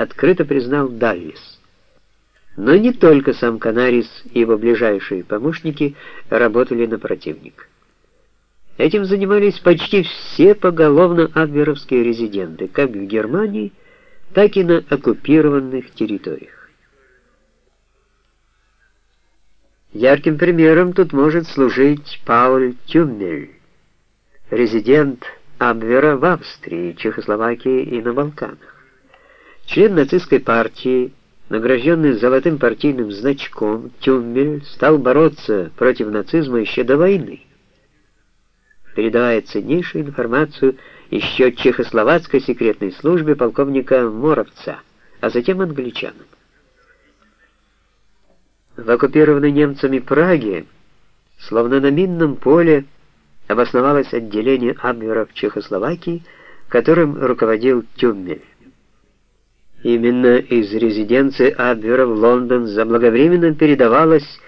открыто признал Даллис. Но не только сам Канарис и его ближайшие помощники работали на противника. Этим занимались почти все поголовно абверовские резиденты, как в Германии, так и на оккупированных территориях. Ярким примером тут может служить Пауль Тюммель, резидент Абвера в Австрии, Чехословакии и на Балканах. Член нацистской партии, награжденный золотым партийным значком, Тюммель стал бороться против нацизма еще до войны передавая ценнейшую информацию еще чехословацкой секретной службе полковника Моровца, а затем англичанам. В оккупированной немцами Праге, словно на минном поле, обосновалось отделение Абвера в Чехословакии, которым руководил Тюммель. Именно из резиденции Абвера в Лондон заблаговременно передавалось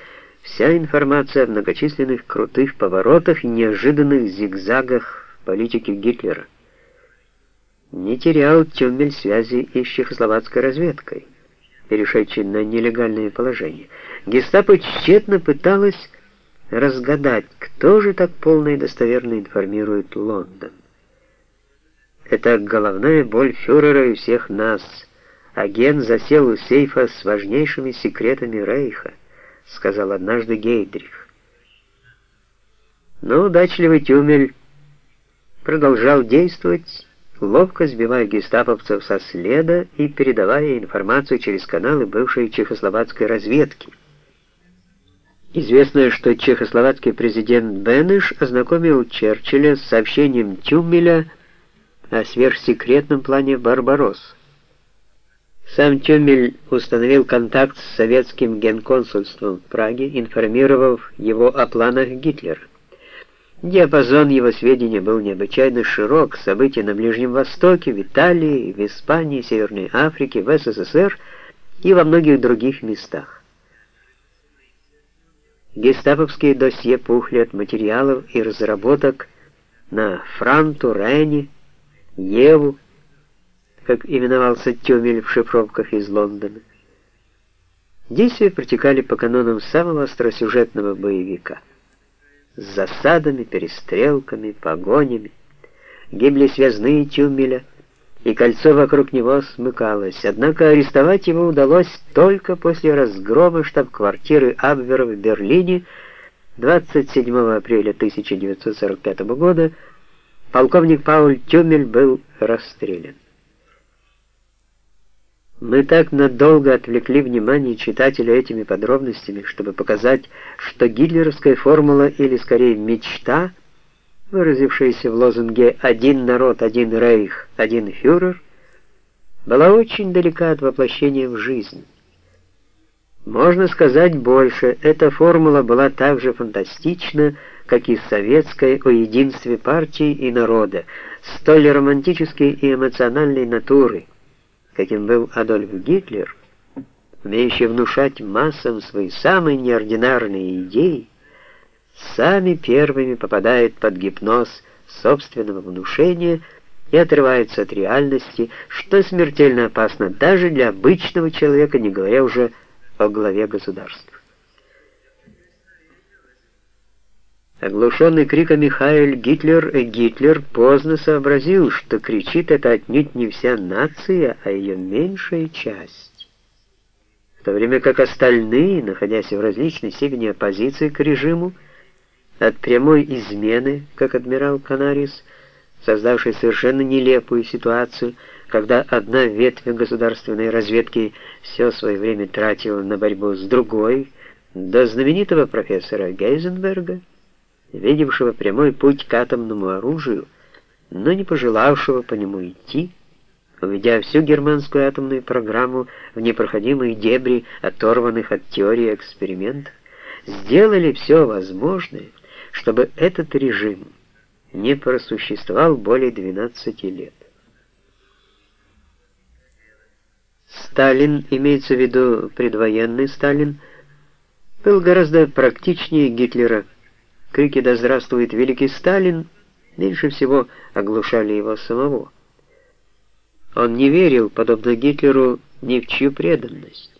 Вся информация о многочисленных крутых поворотах и неожиданных зигзагах политики Гитлера. Не терял Тюмель связи и с чехословацкой разведкой, перешедшей на нелегальное положение. Гестапо тщетно пыталась разгадать, кто же так полно и достоверно информирует Лондон. Это головная боль фюрера и всех нас. Агент засел у сейфа с важнейшими секретами Рейха. — сказал однажды Гейдрих. Но удачливый Тюмель продолжал действовать, ловко сбивая гестаповцев со следа и передавая информацию через каналы бывшей чехословацкой разведки. Известно, что чехословацкий президент Бенеш ознакомил Черчилля с сообщением Тюмеля о сверхсекретном плане «Барбаросса». Сам Тюмель установил контакт с советским генконсульством в Праге, информировав его о планах Гитлера. Диапазон его сведений был необычайно широк, события на Ближнем Востоке, в Италии, в Испании, Северной Африке, в СССР и во многих других местах. Гестаповские досье пухли от материалов и разработок на Франту, Рене, Еву, как именовался Тюмель в шифровках из Лондона. Действия протекали по канонам самого остросюжетного боевика. С засадами, перестрелками, погонями. Гибли связные Тюмеля, и кольцо вокруг него смыкалось. Однако арестовать его удалось только после разгрома штаб-квартиры Абвера в Берлине 27 апреля 1945 года. Полковник Пауль Тюмель был расстрелян. Мы так надолго отвлекли внимание читателя этими подробностями, чтобы показать, что гитлеровская формула, или скорее мечта, выразившаяся в лозунге «один народ, один рейх, один фюрер», была очень далека от воплощения в жизнь. Можно сказать больше, эта формула была так же фантастична, как и советская о единстве партии и народа, столь романтической и эмоциональной натуры, каким был Адольф Гитлер, умеющий внушать массам свои самые неординарные идеи, сами первыми попадает под гипноз собственного внушения и отрывается от реальности, что смертельно опасно даже для обычного человека, не говоря уже о главе государства. Оглушенный криками Хайль Гитлер, Гитлер поздно сообразил, что кричит это отнюдь не вся нация, а ее меньшая часть. В то время как остальные, находясь в различной степени оппозиции к режиму, от прямой измены, как адмирал Канарис, создавший совершенно нелепую ситуацию, когда одна ветвь государственной разведки все свое время тратила на борьбу с другой, до знаменитого профессора Гейзенберга, видевшего прямой путь к атомному оружию, но не пожелавшего по нему идти, уведя всю германскую атомную программу в непроходимые дебри, оторванных от теории экспериментов, сделали все возможное, чтобы этот режим не просуществовал более 12 лет. Сталин, имеется в виду предвоенный Сталин, был гораздо практичнее Гитлера, Крики «Да здравствует великий Сталин» меньше всего оглушали его самого. Он не верил, подобно Гитлеру, ни в чью преданность.